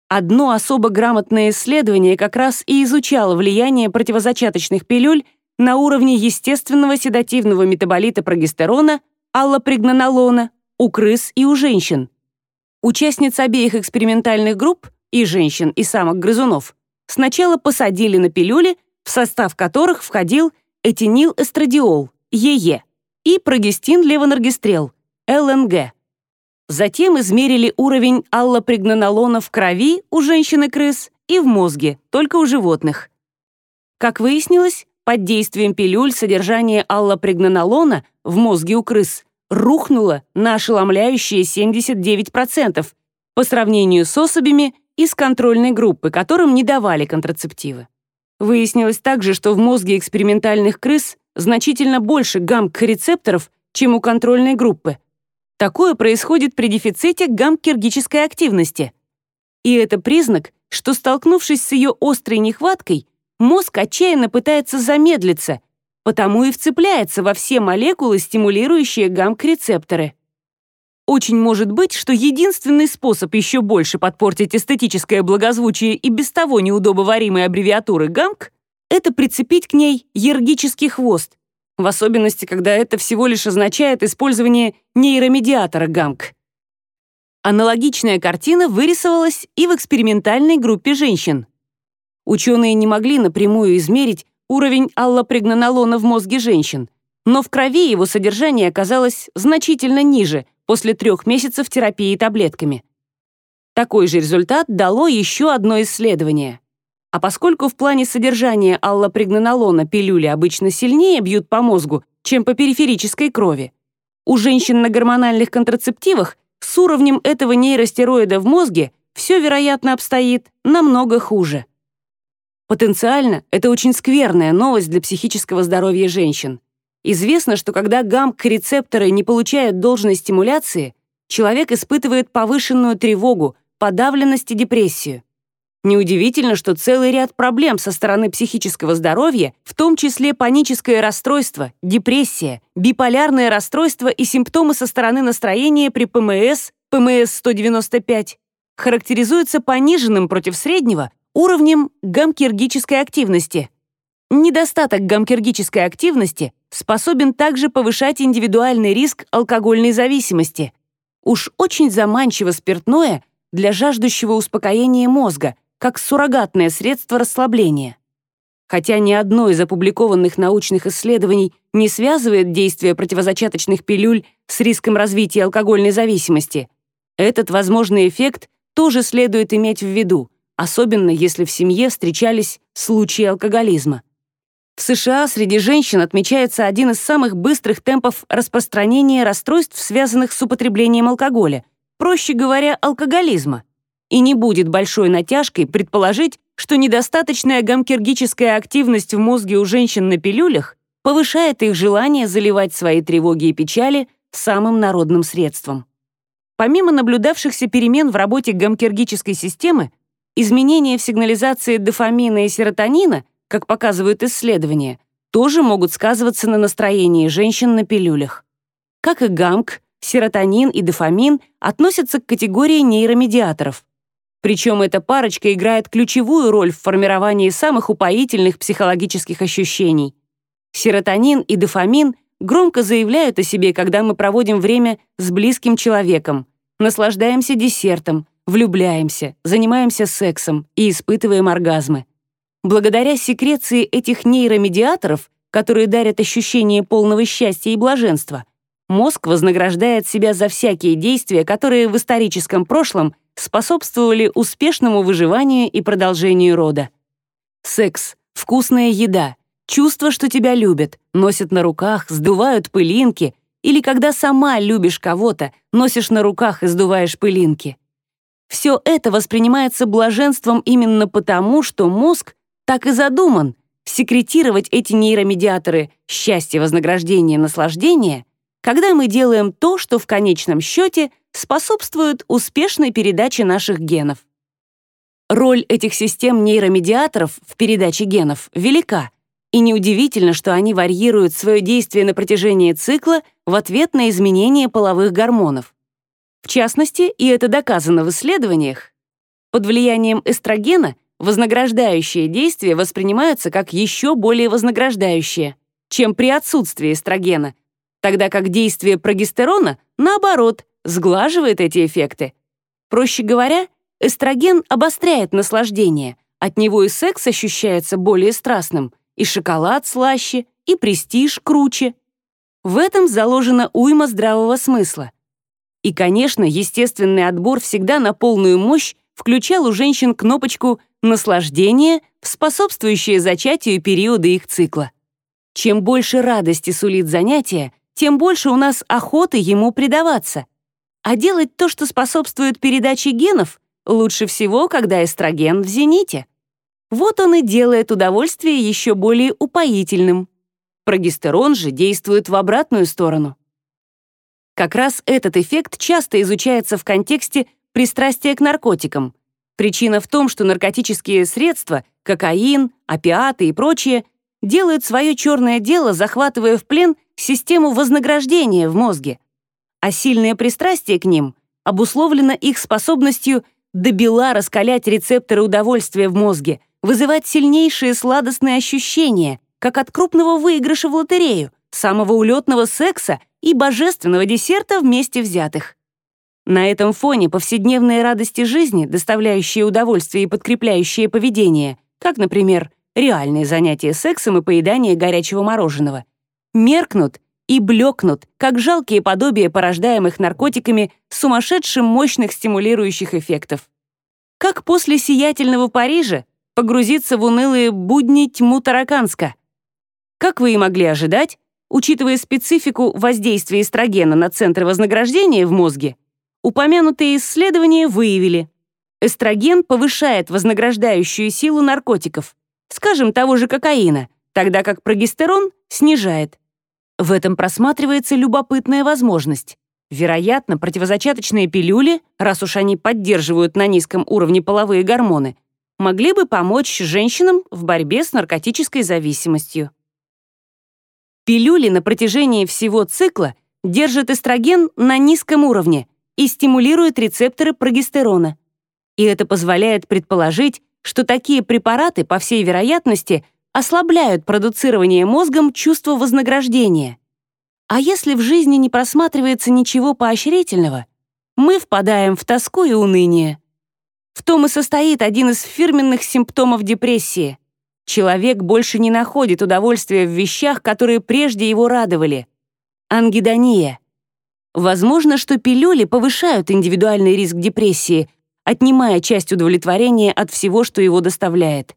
Одно особо грамотное исследование как раз и изучало влияние противозачаточных пилюль на уровне естественного седативного метаболита прогестерона, аллопригнанолона, у крыс и у женщин. Участниц обеих экспериментальных групп и женщин, и самок-грызунов, сначала посадили на пилюли, в состав которых входил этинилэстрадиол, ЕЕ, и прогестин-левоноргестрел, ЛНГ. Затем измерили уровень аллопригнанолона в крови у женщин и крыс и в мозге, только у животных. Как выяснилось, под действием пилюль содержание аллопригнанолона в мозге у крыс рухнуло на ошеломляющие 79% по сравнению с особями из контрольной группы, которым не давали контрацептивы. Выяснилось также, что в мозге экспериментальных крыс значительно больше гамк-рецепторов, чем у контрольной группы. Такое происходит при дефиците гаммкергической активности. И это признак, что, столкнувшись с ее острой нехваткой, мозг отчаянно пытается замедлиться, потому и вцепляется во все молекулы, стимулирующие гамк-рецепторы. Очень может быть, что единственный способ еще больше подпортить эстетическое благозвучие и без того неудобоваримой аббревиатуры ГАМК — это прицепить к ней ергический хвост, в особенности, когда это всего лишь означает использование нейромедиатора ГАМК. Аналогичная картина вырисовалась и в экспериментальной группе женщин. Ученые не могли напрямую измерить уровень аллопрегнанолона в мозге женщин, но в крови его содержание оказалось значительно ниже после трех месяцев терапии таблетками. Такой же результат дало еще одно исследование. А поскольку в плане содержания аллопрегнанолона пилюли обычно сильнее бьют по мозгу, чем по периферической крови, у женщин на гормональных контрацептивах с уровнем этого нейростероида в мозге все, вероятно, обстоит намного хуже. Потенциально это очень скверная новость для психического здоровья женщин. Известно, что когда гамк-рецепторы не получают должной стимуляции, человек испытывает повышенную тревогу, подавленность и депрессию. Неудивительно, что целый ряд проблем со стороны психического здоровья, в том числе паническое расстройство, депрессия, биполярное расстройство и симптомы со стороны настроения при ПМС, ПМС-195, характеризуются пониженным против среднего уровнем гамкергической активности. Недостаток гамкергической активности способен также повышать индивидуальный риск алкогольной зависимости. Уж очень заманчиво спиртное для жаждущего успокоения мозга, как суррогатное средство расслабления. Хотя ни одно из опубликованных научных исследований не связывает действие противозачаточных пилюль с риском развития алкогольной зависимости, этот возможный эффект тоже следует иметь в виду, особенно если в семье встречались случаи алкоголизма. В США среди женщин отмечается один из самых быстрых темпов распространения расстройств, связанных с употреблением алкоголя, проще говоря, алкоголизма. И не будет большой натяжкой предположить, что недостаточная гамкергическая активность в мозге у женщин на пилюлях повышает их желание заливать свои тревоги и печали самым народным средством. Помимо наблюдавшихся перемен в работе гамкергической системы, Изменения в сигнализации дофамина и серотонина, как показывают исследования, тоже могут сказываться на настроении женщин на пилюлях. Как и ГАМК, серотонин и дофамин относятся к категории нейромедиаторов. Причем эта парочка играет ключевую роль в формировании самых упоительных психологических ощущений. Серотонин и дофамин громко заявляют о себе, когда мы проводим время с близким человеком, наслаждаемся десертом, влюбляемся, занимаемся сексом и испытываем оргазмы. Благодаря секреции этих нейромедиаторов, которые дарят ощущение полного счастья и блаженства, мозг вознаграждает себя за всякие действия, которые в историческом прошлом способствовали успешному выживанию и продолжению рода. Секс, вкусная еда, чувство, что тебя любят, носят на руках, сдувают пылинки, или когда сама любишь кого-то, носишь на руках и сдуваешь пылинки — все это воспринимается блаженством именно потому, что мозг так и задуман секретировать эти нейромедиаторы счастья, вознаграждения, наслаждения, когда мы делаем то, что в конечном счете способствует успешной передаче наших генов. Роль этих систем нейромедиаторов в передаче генов велика, и неудивительно, что они варьируют свое действие на протяжении цикла в ответ на изменения половых гормонов. В частности, и это доказано в исследованиях, под влиянием эстрогена вознаграждающие действия воспринимаются как еще более вознаграждающие, чем при отсутствии эстрогена, тогда как действие прогестерона, наоборот, сглаживает эти эффекты. Проще говоря, эстроген обостряет наслаждение, от него и секс ощущается более страстным, и шоколад слаще, и престиж круче. В этом заложена уйма здравого смысла. И, конечно, естественный отбор всегда на полную мощь включал у женщин кнопочку «наслаждение», способствующее зачатию периода их цикла. Чем больше радости сулит занятие, тем больше у нас охоты ему предаваться. А делать то, что способствует передаче генов, лучше всего, когда эстроген в зените. Вот он и делает удовольствие еще более упоительным. Прогестерон же действует в обратную сторону. Как раз этот эффект часто изучается в контексте пристрастия к наркотикам. Причина в том, что наркотические средства, кокаин, опиаты и прочее, делают свое черное дело, захватывая в плен систему вознаграждения в мозге. а сильное пристрастие к ним обусловлено их способностью до бела раскалять рецепторы удовольствия в мозге, вызывать сильнейшие сладостные ощущения, как от крупного выигрыша в лотерею, самого улетного секса и божественного десерта вместе взятых. На этом фоне повседневные радости жизни, доставляющие удовольствие и подкрепляющие поведение, как, например, реальные занятия сексом и поедание горячего мороженого, меркнут и блекнут, как жалкие подобия порождаемых наркотиками сумасшедшим мощных стимулирующих эффектов. Как после сиятельного Парижа погрузиться в унылые будни тьму Тараканска. Как вы и могли ожидать, учитывая специфику воздействия эстрогена на центры вознаграждения в мозге, упомянутые исследования выявили, эстроген повышает вознаграждающую силу наркотиков, скажем, того же кокаина, тогда как прогестерон снижает. В этом просматривается любопытная возможность. Вероятно, противозачаточные пилюли, раз уж они поддерживают на низком уровне половые гормоны, могли бы помочь женщинам в борьбе с наркотической зависимостью. Пилюли на протяжении всего цикла держат эстроген на низком уровне и стимулируют рецепторы прогестерона. И это позволяет предположить, что такие препараты, по всей вероятности, ослабляют продуцирование мозгом чувства вознаграждения. А если в жизни не просматривается ничего поощрительного, мы впадаем в тоску и уныние. В том и состоит один из фирменных симптомов депрессии. Человек больше не находит удовольствия в вещах, которые прежде его радовали. Ангидония. Возможно, что пилюли повышают индивидуальный риск депрессии, отнимая часть удовлетворения от всего, что его доставляет.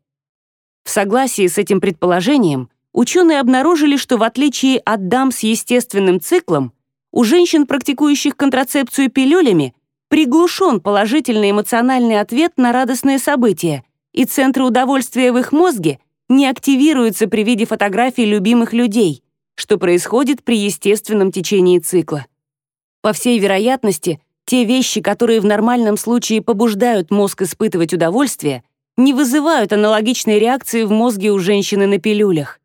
В согласии с этим предположением, ученые обнаружили, что в отличие от дам с естественным циклом, у женщин, практикующих контрацепцию пилюлями, приглушен положительный эмоциональный ответ на радостное событие, и центры удовольствия в их мозге не активируются при виде фотографий любимых людей, что происходит при естественном течении цикла. По всей вероятности, те вещи, которые в нормальном случае побуждают мозг испытывать удовольствие, не вызывают аналогичной реакции в мозге у женщины на пилюлях.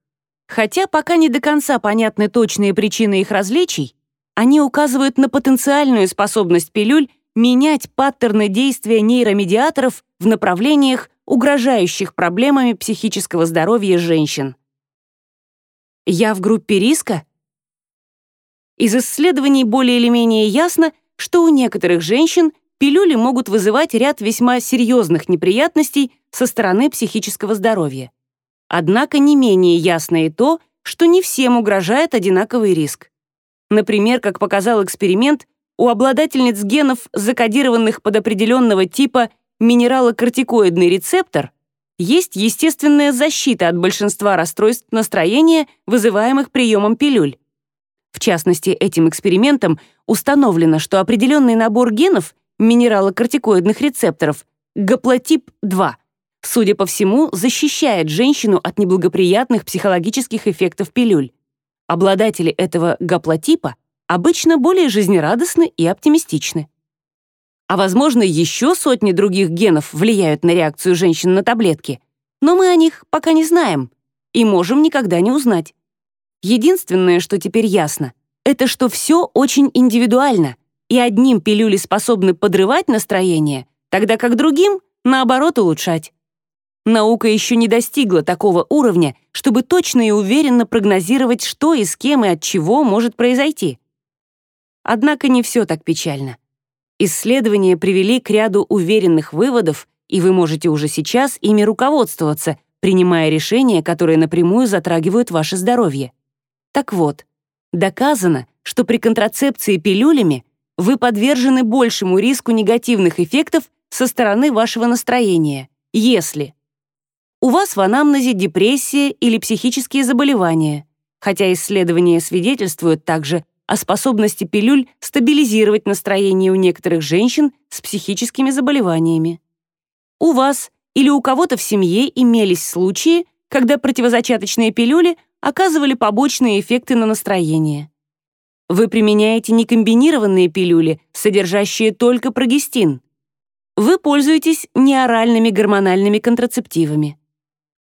Хотя пока не до конца понятны точные причины их различий, они указывают на потенциальную способность пилюль менять паттерны действия нейромедиаторов в направлениях, угрожающих проблемами психического здоровья женщин. Я в группе риска? Из исследований более или менее ясно, что у некоторых женщин пилюли могут вызывать ряд весьма серьезных неприятностей со стороны психического здоровья. Однако не менее ясно и то, что не всем угрожает одинаковый риск. Например, как показал эксперимент, у обладательниц генов, закодированных под определенного типа минералокортикоидный рецептор, есть естественная защита от большинства расстройств настроения, вызываемых приемом пилюль. В частности, этим экспериментом установлено, что определенный набор генов минералокортикоидных рецепторов, гаплотип-2, судя по всему, защищает женщину от неблагоприятных психологических эффектов пилюль. Обладатели этого гаплотипа обычно более жизнерадостны и оптимистичны. А возможно, еще сотни других генов влияют на реакцию женщин на таблетки, но мы о них пока не знаем и можем никогда не узнать. Единственное, что теперь ясно, это что все очень индивидуально, и одним пилюли способны подрывать настроение, тогда как другим, наоборот, улучшать. Наука еще не достигла такого уровня, чтобы точно и уверенно прогнозировать, что и с кем и от чего может произойти. Однако не все так печально. Исследования привели к ряду уверенных выводов, и вы можете уже сейчас ими руководствоваться, принимая решения, которые напрямую затрагивают ваше здоровье. Так вот, доказано, что при контрацепции пилюлями вы подвержены большему риску негативных эффектов со стороны вашего настроения, если у вас в анамнезе депрессия или психические заболевания, хотя исследования свидетельствуют также о способности пилюль стабилизировать настроение у некоторых женщин с психическими заболеваниями. У вас или у кого-то в семье имелись случаи, когда противозачаточные пилюли оказывали побочные эффекты на настроение. Вы применяете некомбинированные пилюли, содержащие только прогестин. Вы пользуетесь неоральными гормональными контрацептивами.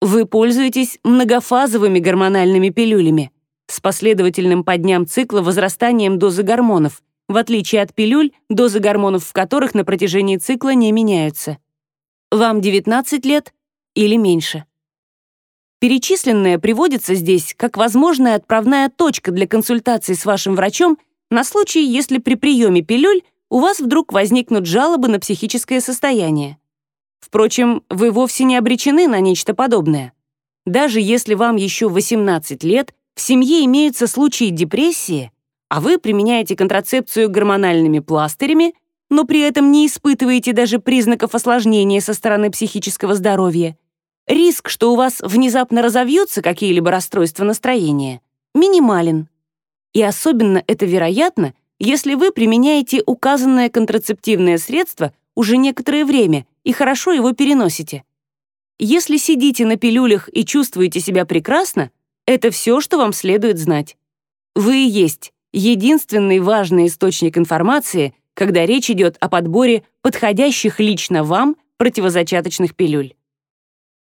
Вы пользуетесь многофазовыми гормональными пилюлями с последовательным по дням цикла возрастанием дозы гормонов, в отличие от пилюль, дозы гормонов в которых на протяжении цикла не меняются. Вам 19 лет или меньше. Перечисленное приводится здесь как возможная отправная точка для консультации с вашим врачом на случай, если при приеме пилюль у вас вдруг возникнут жалобы на психическое состояние. Впрочем, вы вовсе не обречены на нечто подобное. Даже если вам еще 18 лет, в семье имеются случаи депрессии, а вы применяете контрацепцию гормональными пластырями, но при этом не испытываете даже признаков осложнения со стороны психического здоровья, риск, что у вас внезапно разовьются какие-либо расстройства настроения, минимален. И особенно это вероятно, если вы применяете указанное контрацептивное средство уже некоторое время и хорошо его переносите. Если сидите на пилюлях и чувствуете себя прекрасно, это все, что вам следует знать. Вы и есть единственный важный источник информации, когда речь идет о подборе подходящих лично вам противозачаточных пилюль.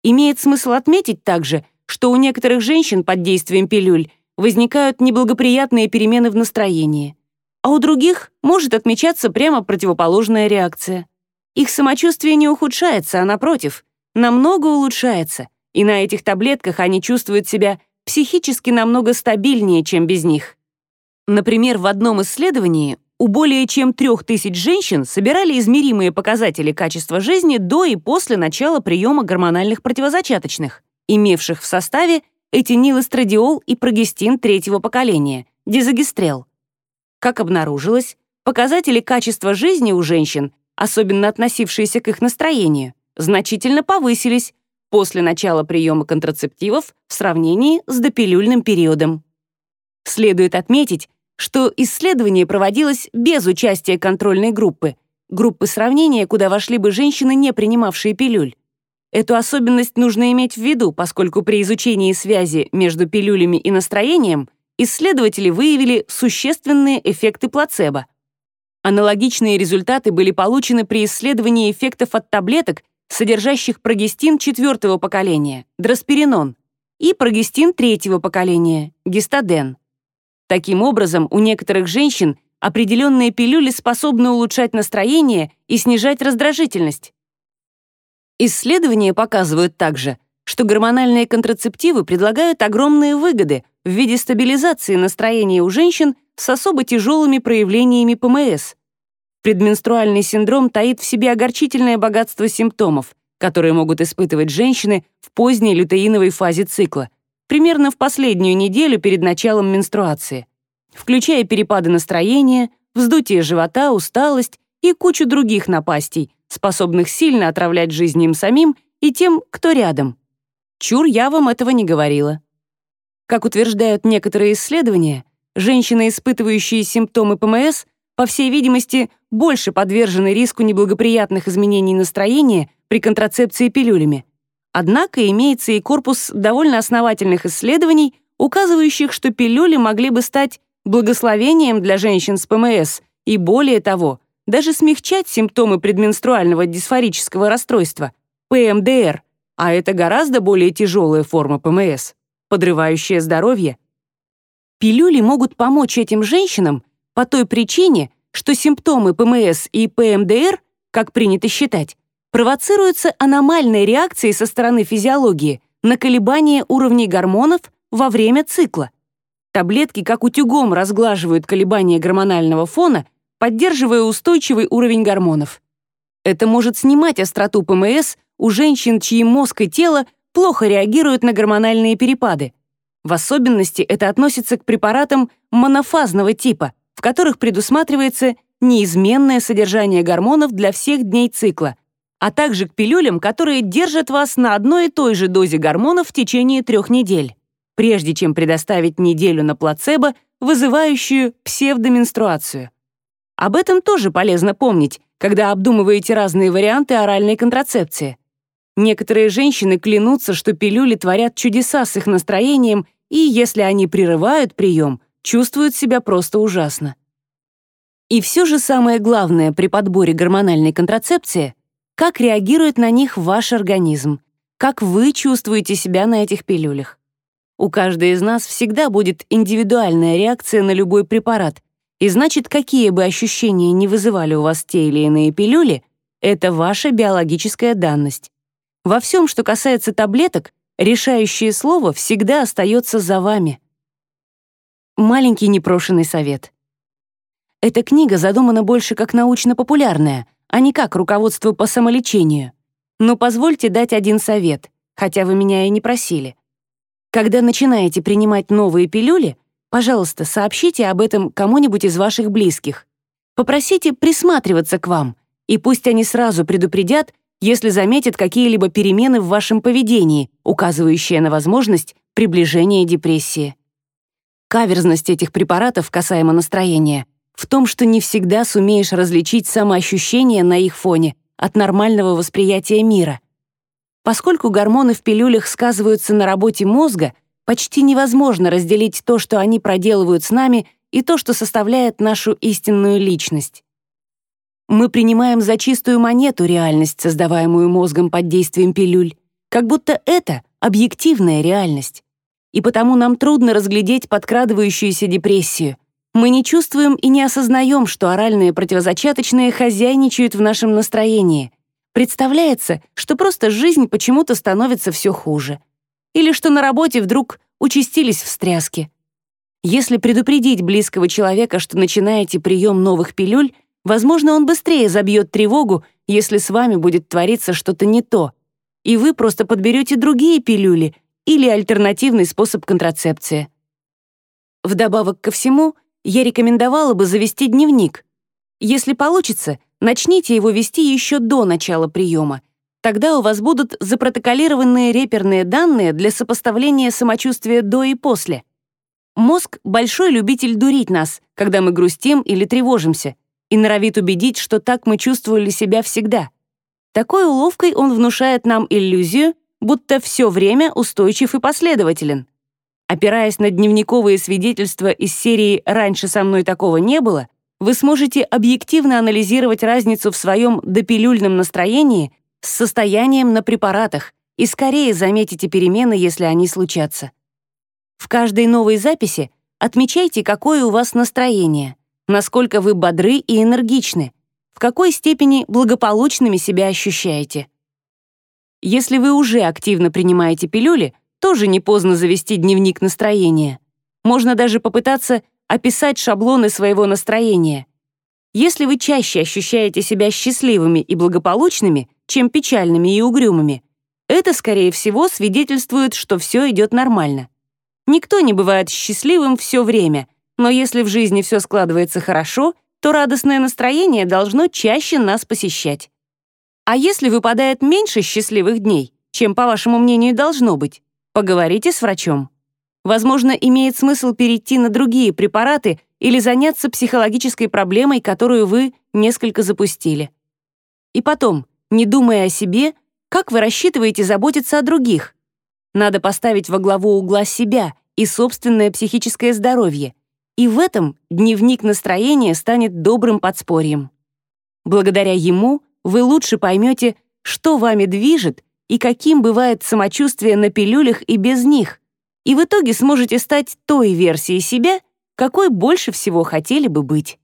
Имеет смысл отметить также, что у некоторых женщин под действием пилюль возникают неблагоприятные перемены в настроении, а у других может отмечаться прямо противоположная реакция. Их самочувствие не ухудшается, а напротив, намного улучшается, и на этих таблетках они чувствуют себя психически намного стабильнее, чем без них. Например, в одном исследовании у более чем трех тысяч женщин собирали измеримые показатели качества жизни до и после начала приема гормональных противозачаточных, имевших в составе этинилэстрадиол и прогестин третьего поколения, дизогестрел. Как обнаружилось, показатели качества жизни у женщин, особенно относившиеся к их настроению, значительно повысились после начала приема контрацептивов в сравнении с допилюльным периодом. Следует отметить, что исследование проводилось без участия контрольной группы, группы сравнения, куда вошли бы женщины, не принимавшие пилюль. Эту особенность нужно иметь в виду, поскольку при изучении связи между пилюлями и настроением исследователи выявили существенные эффекты плацебо. Аналогичные результаты были получены при исследовании эффектов от таблеток, содержащих прогестин четвертого поколения, дросперинон, и прогестин третьего поколения, гистаден. Таким образом, у некоторых женщин определенные пилюли способны улучшать настроение и снижать раздражительность. Исследования показывают также, что гормональные контрацептивы предлагают огромные выгоды в виде стабилизации настроения у женщин с особо тяжелыми проявлениями ПМС. Предменструальный синдром таит в себе огорчительное богатство симптомов, которые могут испытывать женщины в поздней лютеиновой фазе цикла, примерно в последнюю неделю перед началом менструации, включая перепады настроения, вздутие живота, усталость и кучу других напастей, способных сильно отравлять жизнь им самим и тем, кто рядом. Чур, я вам этого не говорила. Как утверждают некоторые исследования, женщины, испытывающие симптомы ПМС, по всей видимости, больше подвержены риску неблагоприятных изменений настроения при контрацепции пилюлями, Однако имеется и корпус довольно основательных исследований, указывающих, что пилюли могли бы стать благословением для женщин с ПМС и, более того, даже смягчать симптомы предменструального дисфорического расстройства, ПМДР, а это гораздо более тяжелая форма ПМС, подрывающая здоровье. Пилюли могут помочь этим женщинам по той причине, что симптомы ПМС и ПМДР, как принято считать, провоцируются аномальной реакцией со стороны физиологии на колебания уровней гормонов во время цикла. Таблетки как утюгом разглаживают колебания гормонального фона, поддерживая устойчивый уровень гормонов. Это может снимать остроту ПМС у женщин, чьи мозг и тело плохо реагируют на гормональные перепады. В особенности это относится к препаратам монофазного типа, в которых предусматривается неизменное содержание гормонов для всех дней цикла, а также к пилюлям, которые держат вас на одной и той же дозе гормонов в течение трех недель, прежде чем предоставить неделю на плацебо, вызывающую псевдоменструацию. Об этом тоже полезно помнить, когда обдумываете разные варианты оральной контрацепции. Некоторые женщины клянутся, что пилюли творят чудеса с их настроением, и если они прерывают прием, чувствуют себя просто ужасно. И все же самое главное при подборе гормональной контрацепции как реагирует на них ваш организм, как вы чувствуете себя на этих пилюлях. У каждой из нас всегда будет индивидуальная реакция на любой препарат, И значит, какие бы ощущения не вызывали у вас те или иные пилюли, это ваша биологическая данность. Во всем, что касается таблеток, решающее слово всегда остается за вами. Маленький непрошенный совет. Эта книга задумана больше как научно-популярная, а не как руководство по самолечению. Но позвольте дать один совет, хотя вы меня и не просили. Когда начинаете принимать новые пилюли, пожалуйста, сообщите об этом кому-нибудь из ваших близких. Попросите присматриваться к вам, и пусть они сразу предупредят, если заметят какие-либо перемены в вашем поведении, указывающие на возможность приближения депрессии. Каверзность этих препаратов касаемо настроения в том, что не всегда сумеешь различить самоощущение на их фоне от нормального восприятия мира. Поскольку гормоны в пилюлях сказываются на работе мозга, почти невозможно разделить то, что они проделывают с нами, и то, что составляет нашу истинную личность. Мы принимаем за чистую монету реальность, создаваемую мозгом под действием пилюль, как будто это объективная реальность. И потому нам трудно разглядеть подкрадывающуюся депрессию, мы не чувствуем и не осознаем, что оральные противозачаточные хозяйничают в нашем настроении. Представляется, что просто жизнь почему-то становится все хуже. Или что на работе вдруг участились встряски. Если предупредить близкого человека, что начинаете прием новых пилюль, возможно, он быстрее забьет тревогу, если с вами будет твориться что-то не то, и вы просто подберете другие пилюли или альтернативный способ контрацепции. Вдобавок ко всему, я рекомендовала бы завести дневник. Если получится, начните его вести еще до начала приема. Тогда у вас будут запротоколированные реперные данные для сопоставления самочувствия до и после. Мозг — большой любитель дурить нас, когда мы грустим или тревожимся, и норовит убедить, что так мы чувствовали себя всегда. Такой уловкой он внушает нам иллюзию, будто все время устойчив и последователен. Опираясь на дневниковые свидетельства из серии «Раньше со мной такого не было», вы сможете объективно анализировать разницу в своем допилюльном настроении с состоянием на препаратах и скорее заметите перемены, если они случатся. В каждой новой записи отмечайте, какое у вас настроение, насколько вы бодры и энергичны, в какой степени благополучными себя ощущаете. Если вы уже активно принимаете пилюли, тоже не поздно завести дневник настроения. Можно даже попытаться описать шаблоны своего настроения. Если вы чаще ощущаете себя счастливыми и благополучными, чем печальными и угрюмыми, это, скорее всего, свидетельствует, что все идет нормально. Никто не бывает счастливым все время, но если в жизни все складывается хорошо, то радостное настроение должно чаще нас посещать. А если выпадает меньше счастливых дней, чем, по вашему мнению, должно быть, Поговорите с врачом. Возможно, имеет смысл перейти на другие препараты или заняться психологической проблемой, которую вы несколько запустили. И потом, не думая о себе, как вы рассчитываете заботиться о других? Надо поставить во главу угла себя и собственное психическое здоровье. И в этом дневник настроения станет добрым подспорьем. Благодаря ему вы лучше поймете, что вами движет и каким бывает самочувствие на пилюлях и без них, и в итоге сможете стать той версией себя, какой больше всего хотели бы быть.